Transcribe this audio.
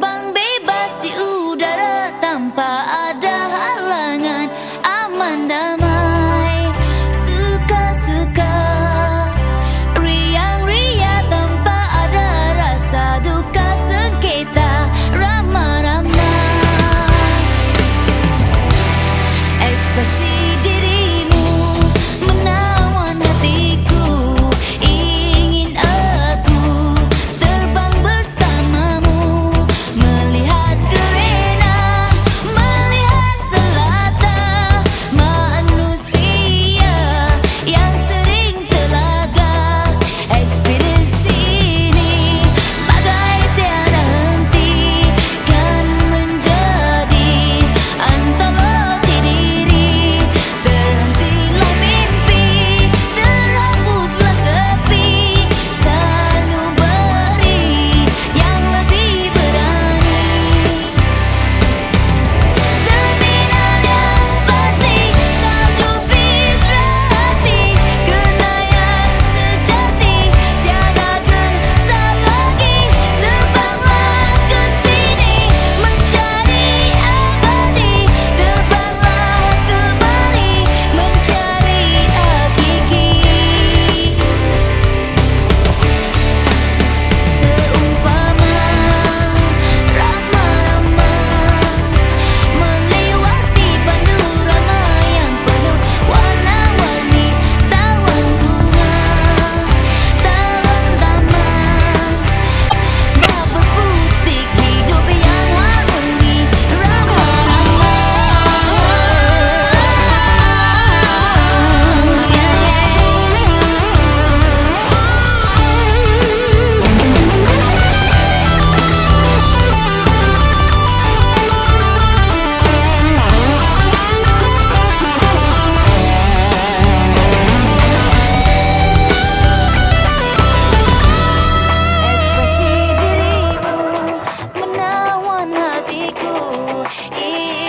Bang, English.